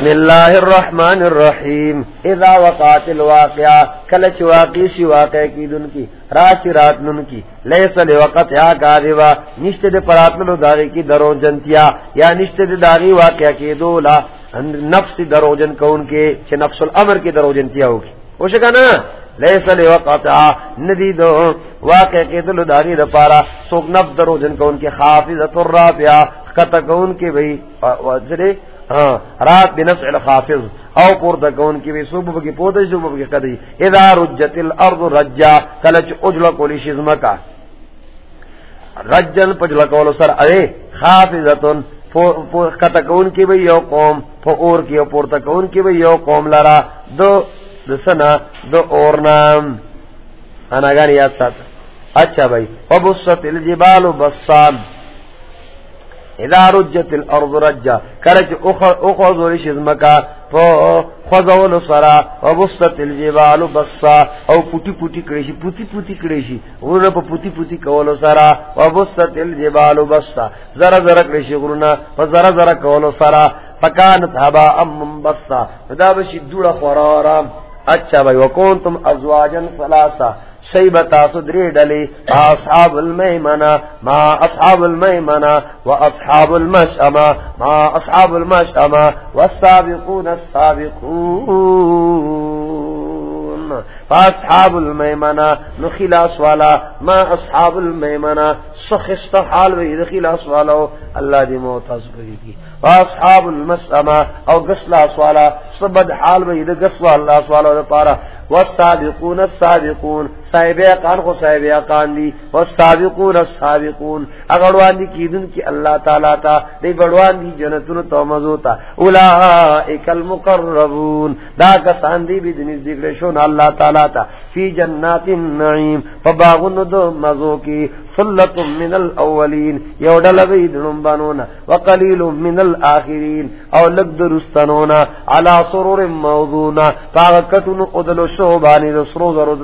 بسم اللہ الرحمن الرحیم. اذا وقات الواقع کلچ واقعی شی واقع کی دن کی راش رات نن کی. لیس لوقت یا کاذبا، نشت دے پراتلو داغی کی درو جنتیا یا نشت دے داغی واقع کی دولا. نفس درو جن کون کے چھ نفس الامر کی درو جنتیا ہوگی. وہ شکا نا؟ لیس لوقت ندی دو واقع کی دلو داغی دا پارا. سوک نفس درو جن کون کے حافظت الرافعہ کتا کون کے بھئی وزرے ہاں، رات بنفع الخافض او پور تکون کی بھی، صبح کی پوتے صبح کی قدی اذا رجت الارض رجا، کلچ اجل کولی شزمکا۔ رجن پجل کولو سر، اے خافضتن کتکون کی بھی، یو قوم فور کی پور تکون کی بھی، یو قوم لرا۔ دو دسنا دو اورنام انا گانی یاد ساتھ اچھا بھائی وبست الجبال بسام۔ اذا رجت الارض رجا، کرچ اخذ شزمکا فخذول سرا وبست الجبال بصا او پوٹی پوٹی کریشی، پوٹی پوٹی کریشی غرنا پا پوٹی پوٹی کولو سرا وبست الجبال بصا ذرا ذرا کریشی غرنا فذرا ذرا کولو سرا فکانت حبا ام بصا فدا بشی دوڑا خورارا اچھا بھائی، وکونتم ازواجا ثلاثا شیبتا سدری ڈلی اصحاب المیمنا ما اصحاب المیمنا و اصحاب المشأما ما اصحاب المشأما والسابقون السابقون. فاصحاب المیمنا نخلاص والا، ما اصحاب المیمنا سخست حال وی دخلاص والا اللہ دی موت حسبری کی فاصحاب المشأما او گسلا سوالا سبد حال وی دگسوا اللہ سوالا پارا. والسابقون السابقون صاحب اقان کو صاحب اقان دی. والسابقون السابقون. اگڑوان دی کی دن کی اللہ تعالی تا، دی گڑوان دی جنتون تو مزوتا اولائک المقربون. دا کسان دی بھی دنیز دیکھلے شون اللہ تعالی تا. فی جنات النعیم. فباغن دو مزو کی. سلط من الاولین. یو ڈلگی دنم بانونا. وقلیل من الاخرین. او لگ درستنونا علا سرور موضونا. فاغکتن قدلو شو بانی دو سرو ذرو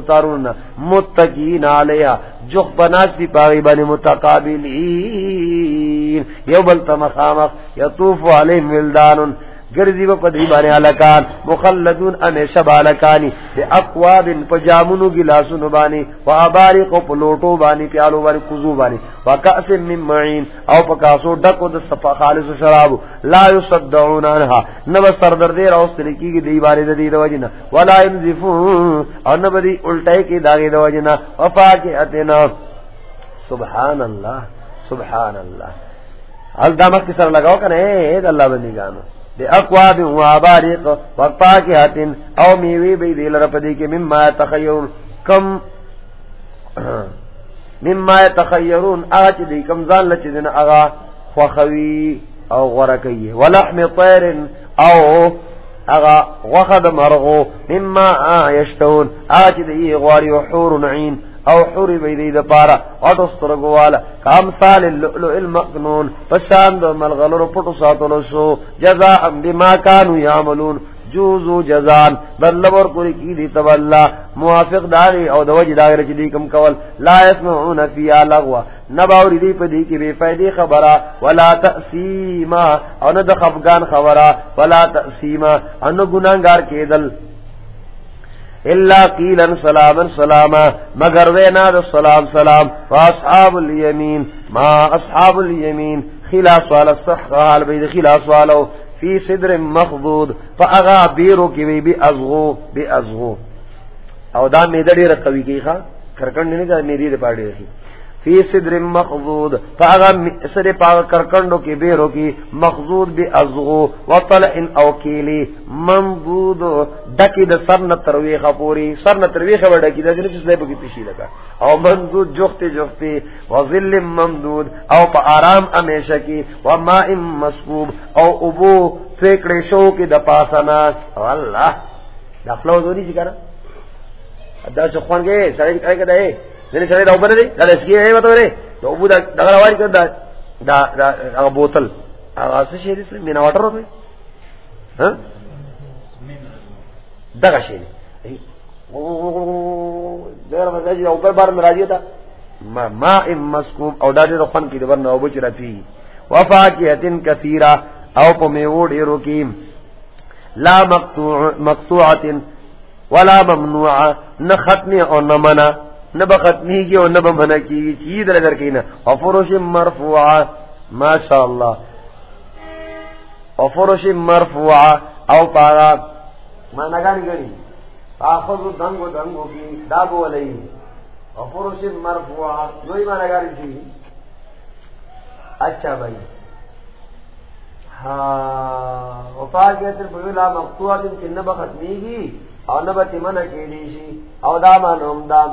متقین علیہ جخ بناس دی پاغی بانی متقابلین یو بلتا مخامخ یطوف علیہ ملدان گردی و پدری بانے علکان مخلدون امیشہ بالکانی بے اقواب پجامنو گلاسنو بانی، و آباری کو پلوٹو بانی، پیالو بانی، کزو بانی، و کأس من معین، او پکاسو ڈکو دس سپا خالص شرابو، لا یصدعون انہا نبا سردر دیر او سلکی کی دی بانی دی دو جنا ولا ینزفون، او نبا دی الٹائی کی داغی دو جنا وفاکی اتنا سبحان اللہ سبحان اللہ۔ حال دامت کی سر لگاو کنے اید اللہ بندی گانو بے اقواب و عبارق وقپا کی حتن او میوی بی دیل رپدی کے مما تخیرون کم مما تخیرون آچ دی کم زان لچ دن اغا خوخوی او غرکی ولحم طیر او اغا وخد مرغو مما آیشتون آچ دی غواری وحور نعین او حوری بیدی دا پارا. واتو سترگو والا. کام سال اللؤلؤ المقنون. پشاند ملغلر پتو ساتلو شو جزاء بما کانو یعملون. جوزو جزان. بلبر کوری کی دی تب اللہ موافق داغی او دوج داغی رچ دی کم کول. لا اسمعون فی آلغوا. نباوری دی پا دی کی بے فیدی خبرا. ولا تأسیما. او ند خفگان خبرا. ولا تأسیما. او ند گنانگار کی دل اللہ قیلا سلاما سلاما، مگر وینا دا سلام سلام. فاصحاب الیمین، ما اصحاب الیمین. خلاص والا، صح بید، خلاص والا. فی صدر مخضود. فاغا بیرو کی بی بی ازغو بی ازغو. او دا میدڑی رقوی کی خواہ کرکن نہیں کہا میری پاڑی رکھی. فی صدر مخضود فاغا سر پاغا کرکنڈو کی، بیرو کی، مخضود بی ازغو، وطلع او کیلی منبود ڈکی دا سر نترویخ پوری، سر نترویخ و ڈکی دا، جنو چیز لے پکی تشی لگا۔ او منزود جختی جختی وظل ممدود، او پا آرام امیشہ کی وماء مسکوب، او ابو فیکڑے شو کی دا پاسنا واللہ دا فلو دو نہیں چکارا دا سخوان گئے سرے کھائے کدا ہے یعنی دنی سره دا وبره دی دا اسکی ای وته دی دا وبو دا دغه واری کړه دا دا هغه بوتل۔ هغه څه شي دي مینا واټر وته ها ہاں؟ دغه شي دغه مزاج او جی پر بار مراجعه تا ما ما ام مسکوب او دا دې خپل کې د ورنه او بچ رفي وفاکهتن کثیره او په میوډ ایرو کې لا مقطوعت ولا ممنوع نہ ختم اور نہ منع۔ نہ بختمی کی اور نہ بمنا کی چیز اگر کی نا. افروش مرفوع ماشاء اللہ افروش مرفوع او پارا. مانا گانی گنی آخذ دنگو دنگو کی دابو علی. افروش مرفوع نوی مانا گانی تھی اچھا بھائی. ہاں وفا کہتے بغلا مقتوعات کی نہ بختمی کی او نبت من کی دیشی او دامان امدام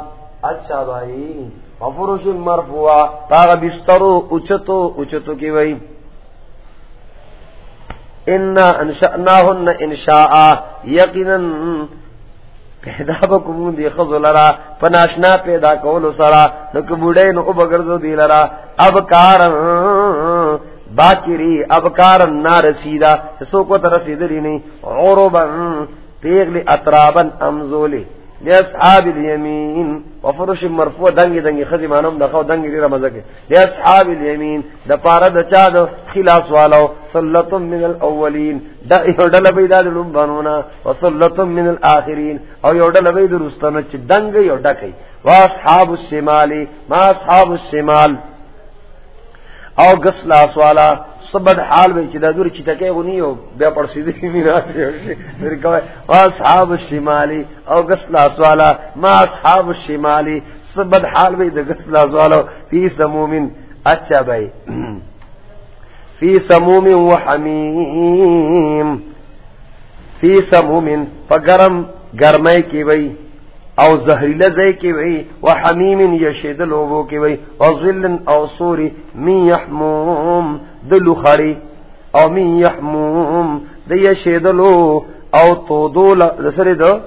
اچھا بھائی وفروش مرفوع تاغ بسترو اچتو اچتو کی وئی انا انشأناهن انشاء، یقینا پیدا بکمون دی خزو لرا، پناشنا پیدا کولو سرا، نکو بوڑے نو بگردو دی لرا۔ اب کارن باکری اب کارن نارسیدہ سو کو ترسیدلی نہیں عربا پیغلی اطرابا امزولی۔ لاصحاب اليمين. وفرش مرفوع، دنگی دنگی خزي مانم دخو دنگی دیر مزکی. لاصحاب اليمين. دا پارا دا چا دا خلاص والو صلتم من الاولین دا یوڈل بیدا دلوم بانونا. وصلتم من الاخرین او یوڈل بید رستانو چی دنگی یوڈکی واصحاب الشمالی. ما اصحاب الشمال. او گسلا سوالا سبد حال میں چدا دور چتا کہ وہ نہیں ہو بے پڑ سی دی میرا پھر کہ اصحاب الشمالی او گسلا سوالا ما اصحاب الشمالی سبد حال میں گسلا سوالا فی سموم اچھا بھائی۔ فی سموم و حمیم۔ فی سموم فگرم گرمے کی بھائی۔ او زہریل زی کی وی، و حمیم یشید لوبو کی وی، و ظل او سوری من یحموم، دلو خری او من یحموم دی یشید لو، او تو دو لسر دو؟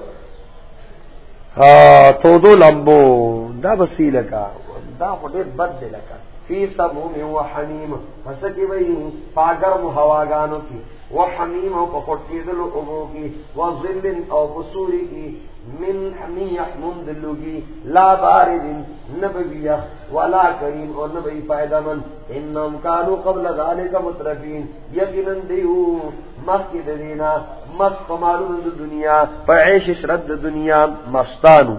تو دو لمبو، دا بسی لکا دا خودی بد دی لکا فی سموم و حمیم فسکی وی، پاگرم ہواگانو کی۔ و حمیم او پخوٹی دلو ابو کی و ظل او بسوری کی من حمیح مندلوگی لا بارد نبویہ ولا کریم اور نبی فائدہ من انہم کانو قبل ذالک مطرفین یقنن دیو مسجد دینا مست مالون دنیا پعیش شرد دنیا مستانو.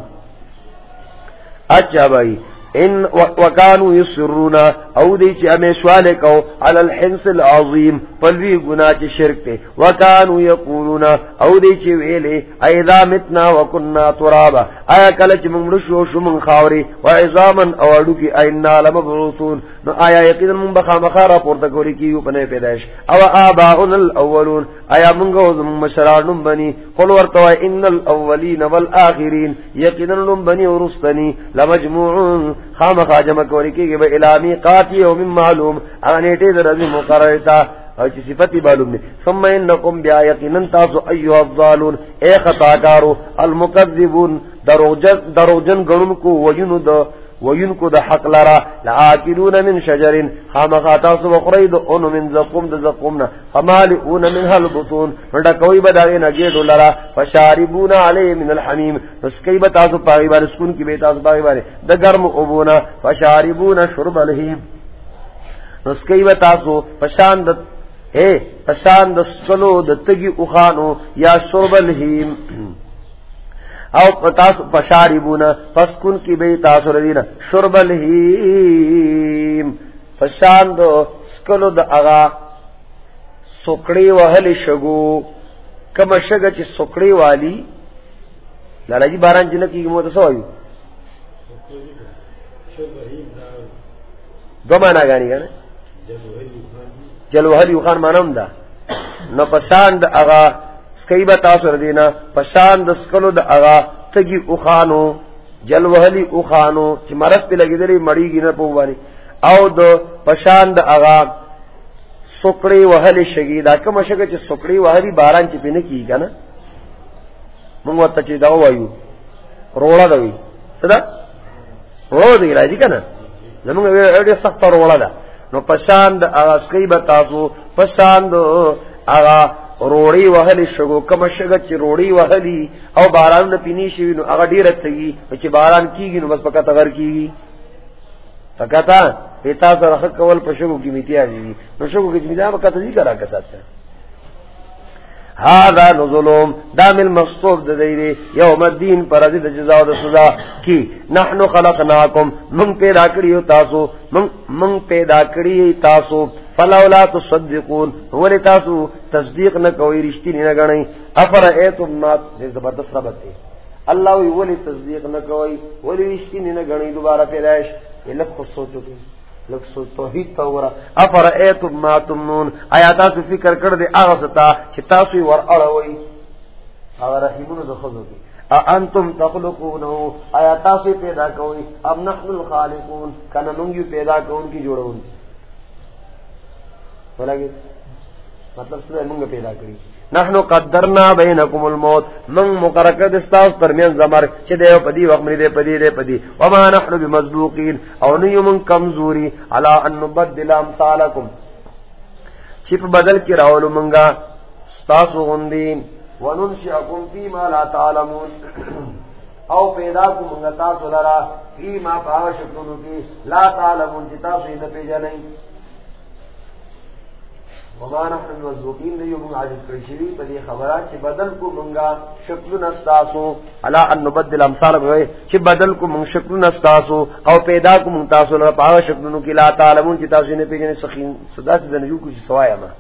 اچھا بھائی ان وکانو یسرونا او دی چی امی کو علی الحنس العظیم پلوی گناہ چی شرک تے، وکانو یقولونا او دی چی ویلے ایدha متنا وکننا ترابا، آیا کلچ ممرشو شمن خاوری، و عظامن او اڈو کی اینا لمبروسون نو آیا یقین من بخا مخارا پورتا کوری کیو پنے پیدائش، او آباؤن الاولون، آیا منگو زم مشرانم بنی، قل ورطو ان الاولین والآخرین یقین من بنی ورستنی لمجموعون خام خاجم کوری کی گئے الامی قاتی او من معلوم. آنیٹی در ازی چی صفتی معلوم نہیں ثم انکم بیا یقینن تاسو ایوہ الظالون. اے خطاکارو، المکذبون درو گرن کو وینو دو وین کو دا حق لرا لآکلون من شجر. خام خاتاسو وقرید ان من زقوم دا زقومنا. فمالئون من حل بطون فردا کوئی بداغی نگیدو لرا. فشاربون علی من الحمیم نسکی بتاسو پاگی بار سکون کی بیتاسو پاگی بار دا گرم ابونا فشاربون شرب الحیم نسکی بتاسو پشاند، اے، پشاند سلو دا تگی اخانو یا شرب الحیم او پتاس پشاری بونا کی بے تاسو ردینا شرب الہیم پشان دو سکلو دا اغا سکڑی وحل شگو. کم شگا چی سکڑی والی. لالا جی باران جنہ کی موتا سو آئیو دو مانا گانی گا نا جلو یو خان مانا ہم دا. نو پسان دا اغا کئی با تاسو ردینا پشان دسکلو دا اغا تگی اخانو جلوہلی اخانو چی مرس پی لگی دلی مڑی گی نا پوبانی او دا پشان دا اغا سکڑی وحلی شگی، دا کم شگا چی سکڑی وحلی باران چی پی نکی گا نا؟ منگو تا چی داو وایو. روڑا دوی صدا؟ روڑا دی راجی کنا زمانگ ایڈی سخت روڑا دا. نو پشان دا اغا سکی با تاسو پشان دا اغا روڑی وحلی شگو کم شگت چی روڑی وحلی او باران نا پینی شوی نو اگا دیرت تگی چی باران کی گی نو بس پکا تغر کی گی پکتا پیتا سا رخت کول پا شگو کی میتی آجی گی نو شگو کی میتی آجی کرا کسات تا هذا نزلهم. دامل مصطوب د دیری یوم الدین پر د جزاء او سزا کی. نحنو خلقناکم. من پیدا کړیو تاسو من من پیدا کړی تاسو. فلولا تصدقون ولې تاسو تصدیق نه کوئ، رښتینی نه غنئ افر ایتم ما زبردست ربط دی. الله وی ولې تصدیق نه کوئ ولې رښتینی نه غنئ دوباره پیدائش یہ الک خو سوچو لک سو توحید تو ورا افر ایتم ما تمنون. آیا تاسو فکر کړ دې هغه ستا چې تاسو ور اړوي هغه رحیمونو د خزو کې. انتم تخلقونه؟ آیا تاسو پیدا کوئ؟ ام نحن الخالقون. کنه موږ پیدا کوون کی جوړون ولګي مطلب څه موږ پیدا کړی نحنو قدرنا بینکم الموت۔ من مقرکه دستاس ترمین زمر۔ چه دیو پدی، وقت منی دی پدی دی پدی۔ وما نحنو بمزبوقین او نیو من کمزوری۔ علا ان نبدل امثالکم۔ چپ بدل کی راولو منگا ستاسو غندین وننشئکم فی ما لا تعلمون۔ او پیدا کو منگا تاسو لرا۔ فی ما پاوشکنو کی لا تعلمون۔ چی تاسو ہی نپی جنئی وما نحن المزوقين نه یو عاجز کړی شي په دې خبره چې بدل کو مونږه شکل نستاسو الا ان نبدل امثال وي چې بدل کو مونږ شکل نستاسو او پیدا کو مونږ تاسو نه پاو شکلونو کې لا تعلمون چې تاسو نه پیژنې سخین. صدا سي د نجو کو سوایا ما.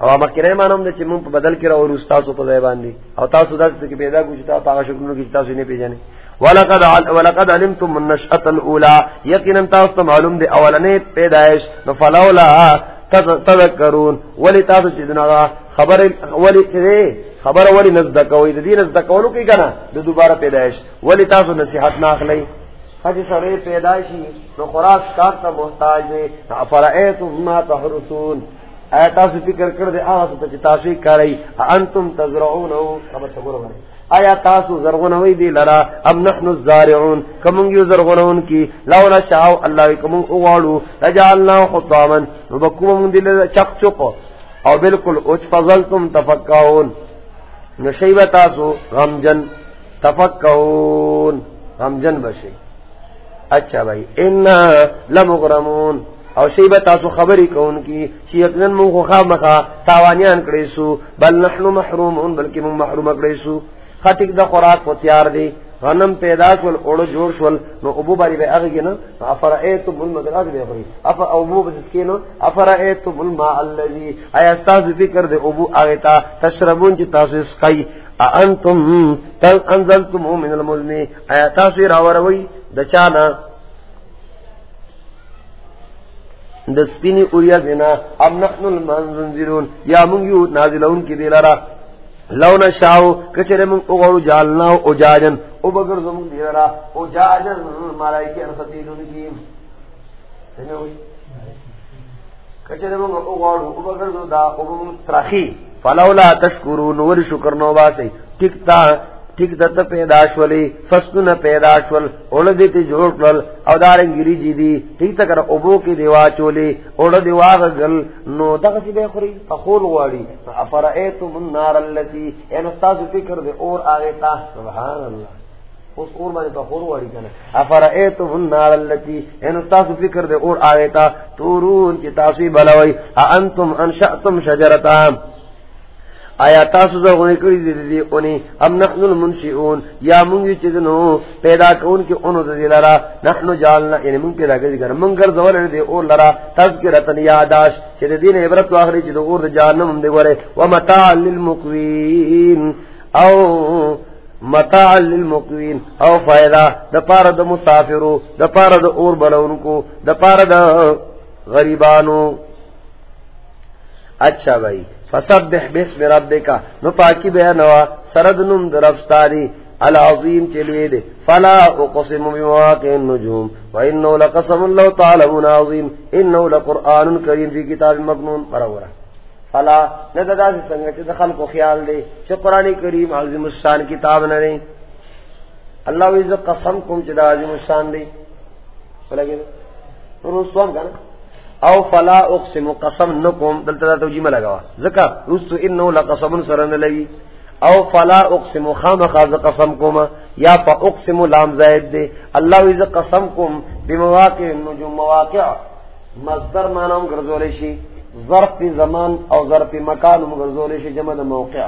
او ما کړه مانوم چې مونږ په بدل کې راو استادو په ځای باندې. او تاسو داسې چې پیدا کو چې تاسو پاو شکلونو کې تاسو نه پیژنې ولقد ولقد علمتم من النشأة الاولى یقینا تاسو معلوم دي اولنې پیدائش نو فلولا تذکرون. ولی تاسو چې دغه خبر ولی چې خبر ولی نزد کوي د دې نزد کولو کې کنه، د دوباره پیدائش ولی تاسو نصيحت نه اخلي حج سره پیدائشي نو خوراک کار ته محتاج دي افرایتم ما تحرسون ایا تاسو فکر کړ دې هغه څه چې تاسو کوي انتم تزرعونه؟ خبر ته ګورئ آیا تاسو زرغونوي دی لرا؟ ام نحنو الزارعون. کمون یو زرغونون کی. لولا شاو الله کمون اوغالو لجعلنا خطاما. وبكم دی لرا چق چق. او بالکل اوچ فضلتم تفکاون نشیب تاسو غمجن تفکاون غمجن بشي اچھا بھائی. ان لمغرمون. او شیب تاسو خبری کون کی. چې یقینا مون خو خامخا تاوانیان کړی سو بل نحنو محرومون بلکې مون محروم کړی سو خطک دا خوراک کو تیار دی. غنم پیدا شول اوڑو جوړ شول. نو ابو باری به هغه کنه افرایت من مدراج به بری اف ابو بس کینو افرایت من ما الذی ایا تاسو ذکر دی ابو اغتا تشربون چې تاسو اسکای انتم تل انزلتم من المزن. ایا تاسو راوروي د چانا د سپینی اوریا دینا ام نحن المنزلون یا مونږ یو نازلون کې دی لرا لو نشاو کچرے من اوغړو جالنا او جاجن او بگر زمون دیرا او جاجن ملائکه ارفتیلون کی څنګه ہوئی؟ کچرے من اوغړو او بگر زمون دا او بگر ترخی فلولا تشکرون ور شکر نو باسی ټیک تا ٹھیک دت پیداش ولی فسن پیداش ول اول دیتی جوڑ کل او دارنگیری جی دی، ٹھیک تکر ابو کی دیوا چولی اول دیوا گل، نو دغسی بے خوری فخول غواری افرائیتم النار اللتی این استاذ فکر دے اور آگے تا، سبحان اللہ، اس اور باندې بخور وړي کنه افرایتم النار التي ان استاذ فکر دے اور آگے تا، تورون چې تاسو بلوي انتم انشاتم شجرتام آیا تاسو زه غوړې کړې دي دې اونې ام نحن المنشئون، یا مونږ چې نو، پیدا کون کې اونو دې لرا، نحن جالنا یعنی مونږ پیدا کړی ګر مونږ ګرځول دې او لرا، تذکرتن یاداش چې دې نه عبرت واخلي چې د اور جهنم دې وره ومتاع للمقوین، او متاع للمقوین، او فائدہ د پاره د مسافرو د پاره د اور بلونکو د پاره د غریبانو۔ اچھا بھائی۔ فسبح بسم ربک، نو پاکی بیانوا سرد نم درفستاری العظیم چلوے دے فلا اقسم بمواقع النجوم وانه لقسم الله تعالی عظیم انه لقران کریم فی کتاب مکنون پرورا فلا نددا سے سنگ چ دخل کو خیال دے چ قران کریم عظیم الشان کتاب نہ رہے اللہ عز قسم کم چ عظیم الشان دے. بلگے رسوم کنا او فلا اقسم قسم نکم، دلتا توجیمہ لگا ذکر رستو انہو لقسم سرن لگی او فلا اقسم خام خاز قسم کم یا فا اقسم لام زائد دے اللہ ویز قسم کم بمواقع نجوم مواقع. مصدر مانام گرزولی ظرف زمان او ظرف مکان مغرزول شي، جمع د موقع.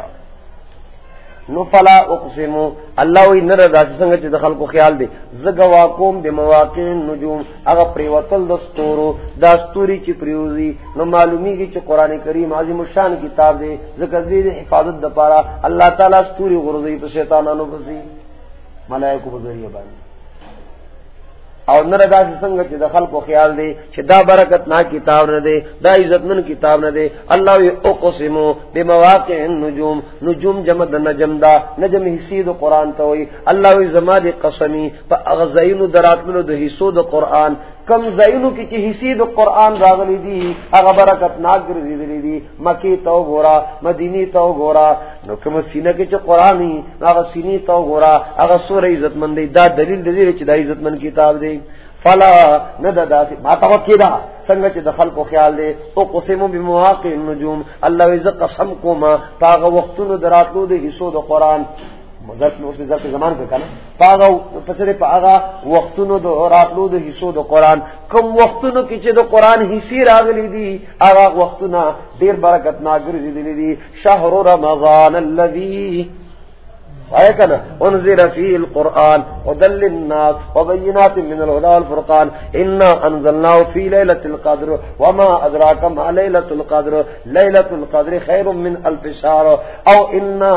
نو فلا اقسم الله وی نر داسې څنګه چې د خلکو خیال دی زګوا کوم د مواقع نجوم. هغه پریوتل د ستورو دا ستوري چې پریوزي نو معلومیږي چې قران کریم عظیم الشان کتاب دی ذکر دې حفاظت د پاره الله تعالی ستوري غرزي په شیطانانو پسې ملائکه په ذریعہ باندې او نر دا څنګه چې د خلکو خیال دی چې دا برکت نا کتاب نه دی، دا عزت من کتاب نه دی. الله وی اقسمو بمواقع النجوم، نجوم جمع د نجم دا، نجم حصے د قران ته وی. الله وی زما دی قسمی په اغزاین دراتلو د حصو، د قران کم زینو کی چی حصی دو قرآن راغلی دی، اغا برکت ناک گرزیدلی دی، مکی تو گورا، مدینی تو گورا، نو کم سینہ کی چی قرآنی اغا سینی تو گورا، اغا سور عزت من دی، دا دلیل دلیل چی دا عزت من کتاب دی۔ فلا ندا دا سی، ما توقی دا؟ سنگا چی دخل کو خیال دے او قسمو بمواقع النجوم، اللہ ویزا قسم کو ما پاغا وقتونو دراتلو دے حصو دو قرآن۔ ظرف نو ظرف زمان پہ کنا پاگا پسرے پاگا وقتونو دو راتلو دو حصو دو قرآن۔ کم وقتونو کی چے دو قرآن حصی راغلی دی، آغا وقتونا دیر برکت ناگر زیدلی دی۔ شہر رمضان اللذی آئے کنا انزل فی القرآن ودل للناس وبینات من الهدى والفرقان. انا انزلناه فی لیلة القدر وما ادراک ما لیلة القدر. لیلة القدر خیر من الف شهر او انا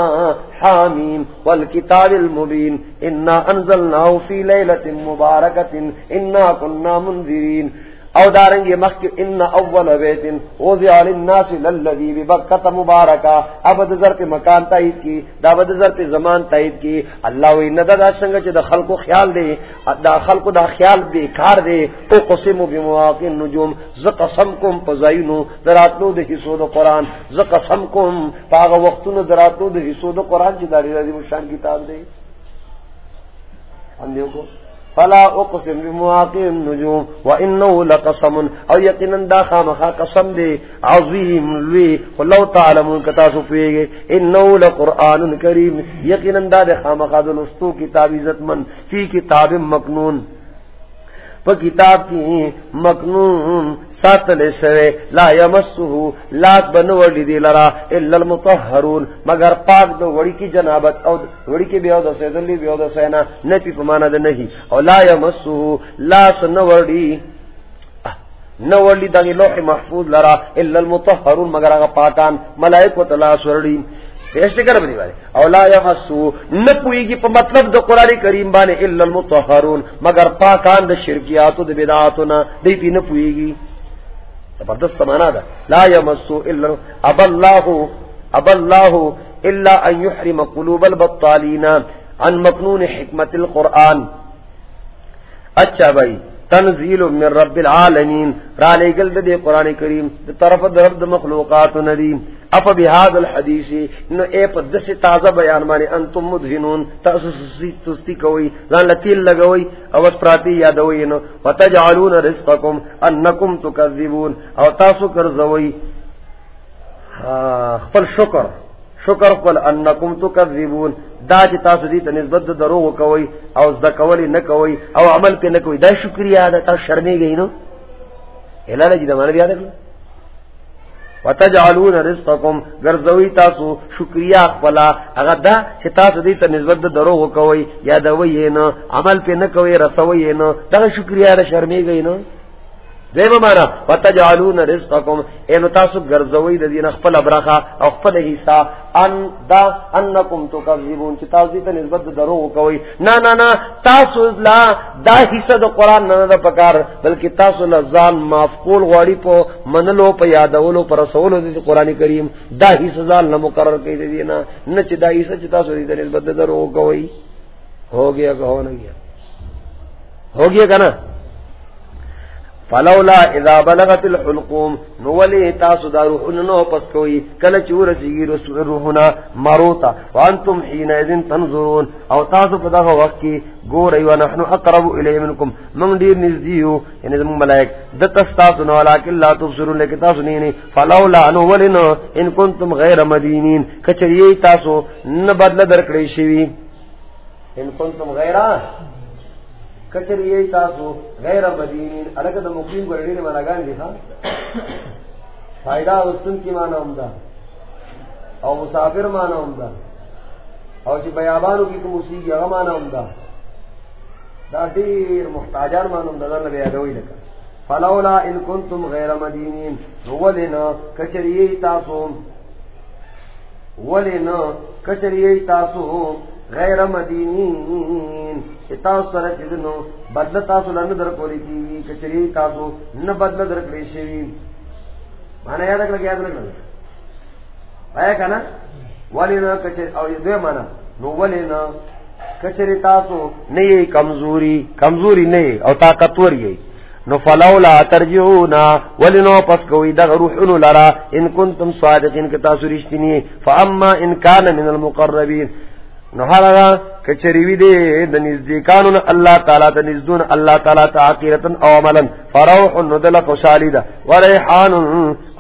حامیم والکتاب المبین. انا انزلناه فی لیلة مبارکة. انا كنا منذرین. او دارنگ یہ مخ ان اول بیت اوزع للناس للذی ببکۃ مبارکا، اب دزر پہ مکان تایید کی، دا دزر پہ زمان تایید کی۔ اللہ وی ندا دا سنگ چ د خلق خیال دے، دا خلق دا خیال دے کار دے۔ تو قسم بمواقع النجوم ز قسم کوم پزاینو دراتلو د حصو د قران ز قسم کوم پاغه وختونو دراتلو د حصو د قران چې داری راځي مشان کتاب دے۔ اندیو کو؟ فلا اقسم بمواقع النجوم وانه لقسم او یقینا دا خامخا قسم دی، عظیم لوی ولو تعلمون کتا سو پیږي انه لقران کریم. یقینا دا خامخا د لستو کتاب عزت من، فی کتاب مکنون. پا کتاب کی مکنون ساتل شوے لا یمسوه لاس بنوڑی دی لرا، الا المطهرون مگر پاک دو وڑی کی جنابت، او وڑی کی بیو دو سیدلی بیو دو سینا نپی پمانا دے نہیں. او لا یمسوه لاس نوڑی نوڑی دا لوح محفوظ لرا، الا المطهرون مگر اگا پاکان ملائک و تلاس وڑی. پیش کر بنی والے اولا یمسو نہ پوئی گی مطلب دو قران کریم بانے، الا المطهرون مگر پاکان د شرکیات و د بدعات نہ دی پی نہ پوئی گی زبردست مانا دا لا یمسو الا اب اللہ اب اللہ الا ان يحرم قلوب البطالین. عن مقنون حکمت القرآن. اچھا بھائی تنزیل من رب العالمین. را لے گل دے قرآن کریم. دے طرف در رب مخلوقات ندیم اپ بهذا الحديث نو اے پدس تازہ بیان مانی انتم مدھنون مدهنون تاسسی تستی کوئی. لان لتیل لگوئی. او اس پراتی یادوئی نو. وتجعلون رزقکم انکم تکذبون. او تاسو کرزوئی. ہاں، خپل شکر. شکر خپل انکم تکذبون. دا چې تاسو دې ته نسبت دروغ کوي او زده کولی نه کوي او عمل کې نه کوي دا شکریا ده، تاسو شرمېږئ، نو؟ الاله دې د باندې یاد کړئ وتجعلون رزقكم غرزوي تاسو شکریا خپلا هغه دا چې تاسو دې ته نسبت د دروغ کوي یا دا نه عمل په نه کوي رسوي نه دا شکریا را شرمېږي نه دیمه معنا فتجعلون رزقکم ان تاسو ګرځوي د دین خپل ابرخه او خپل حصہ، ان دا انکم تکذبون، چې تاسو ته نسبت درو کوي نه نه نه تاسو لا، دا حصہ د قران نه د پکار بلکې تاسو لزان مافقول غواړي په منلو، په یادولو پر رسولو د قران کریم. دا حصہ ځان نه مقرر کړی دی نه نه چې دا حصہ چې تاسو دې نسبت درو کوي ہو گیا کہ ہو نہیں گیا. ہو گیا کہ نا فلولا اذا بلغت الحلقوم نولی تاسو دا روحنا نو پس کوئی کل چور سیگی رسول روحنا مروتا وانتم حین ازن تنظرون. او تاسو پدا وقت کی گو رئی ونحن اقرب الی منکم. من دیر نزدیو یعنی زمان ملائک. دتستاسو نو لیکن لا تبصرون، لیکن تاسو نینی فلولا نولی ان کنتم غیر مدینین. کچری تاسو نبدل درکڑی شوی. ان کنتم غیر کچری یہی تاسو غیر مدینین، الگ د مقیم ګرډې نه ملاګان دي ها فائدہ وسطن کی مانا عمدہ او مسافر مانا عمدہ او چې بیابانو کې کوم موسیقي هغه مانا عمدہ۔ دا ډیر محتاجان مانا عمدہ، دا نبی ادوی لکه فلولا ان کنتم غیر مدینین۔ ولنا کچری تاسو ولنا کچری تاسو غیر مدینین۔ تاسو سره چې نو بدل تاسو لنه در کولی کی کچری تاسو نه بدل در کړی شي مانا یاد کړل یاد کړل آیا کنه ولی ولنا کچری او دې معنا نو ولی ولنا کچری تاسو نه یې کمزوري کمزوري نه او طاقتور یې نو فلولا ترجعونا ولنو پس کوئی دغ روحنو لرا۔ ان کنتم صادقین، کتا سرشتنی فاما ان کان من المقربین۔ نو هغه کچریوی دے، د نزدیکانو الله تعالی ته نزدون الله تعالی ته او عملا. فروح ندل خوشالی ده وريحان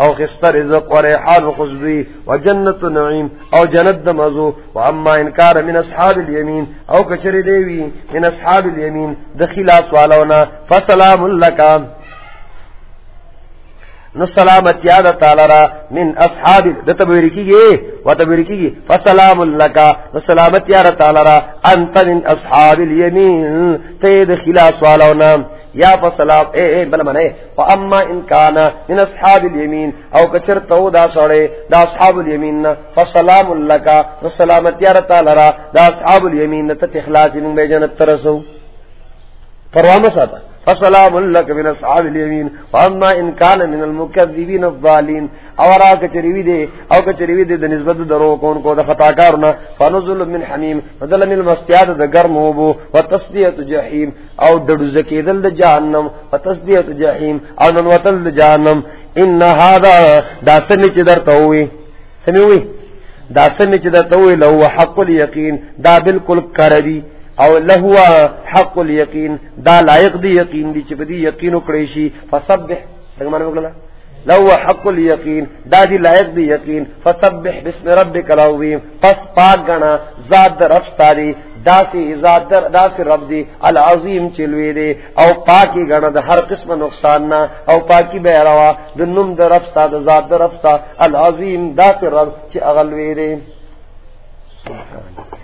او خستر رزق وريحان خزوی وجنت نعیم او جنت د مزو. واما انکار من اصحاب اليمين او کچری دیوی من اصحاب اليمين دخیلا سوالونا فسلام لکام نو سلامت یاد تعالی را من اصحاب د تبویر کیږي و تبویر کیږي فسلام لك نو سلامت یاد تعالی را انت من اصحاب الیمین ته د خلاص والو نام، یا فسلام اے اے بل منه و اما ان کان من اصحاب الیمین، او کچر تو دا سړی دا اصحاب الیمین فسلام لك نو سلامت یاد تعالی را دا اصحاب الیمین ته اخلاص من جنت ترسو۔ پروانه ساته فسلام لك من اصحاب اليمين. فاما ان كان من المكذبين الضالين اور اگ چریوی دے او ک چریوی دے نسبت درو کون کو د خطا کارنا فنزل من حمیم بدل من المستیاد د گرم وبو. وتصدیه جهنم او دډو زکیدل د جهنم. وتصدیه جهنم او نن وتل د جهنم. ان هذا داسن چ درته وی؟ سموي داسن چ درته وی لو حق اليقین دا بالکل کردی او لهوا حق اليقين دا لائق دی یقین دی چې بدی یقین وکړي شي، فسبح. څنګه معنی وکړه؟ لو حق اليقين دا دی لائق دی یقین، فسبح بسم ربك العظیم. پس پاک غنا ذات در افستاری داسی ذات در، داسی رب دی، العظیم چلوی دی. او پاکی غنا د هر قسم نقصان نا او پاکی به روا د نوم در افستا د ذات در افستا العظیم، داسی رب چې اغلوی دی. سبحان